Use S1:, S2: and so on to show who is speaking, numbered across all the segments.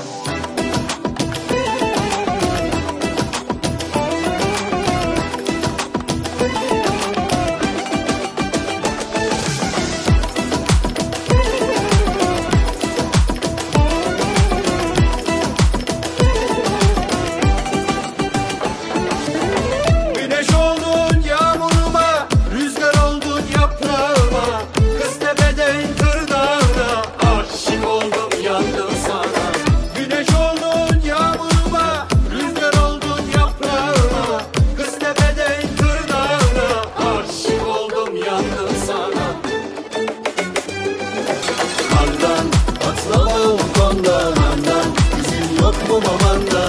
S1: Bye. İzin yok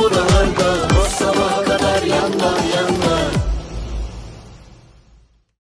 S1: Kaçalım buralardan O sabaha kadar yandan yandan